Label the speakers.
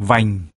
Speaker 1: vành.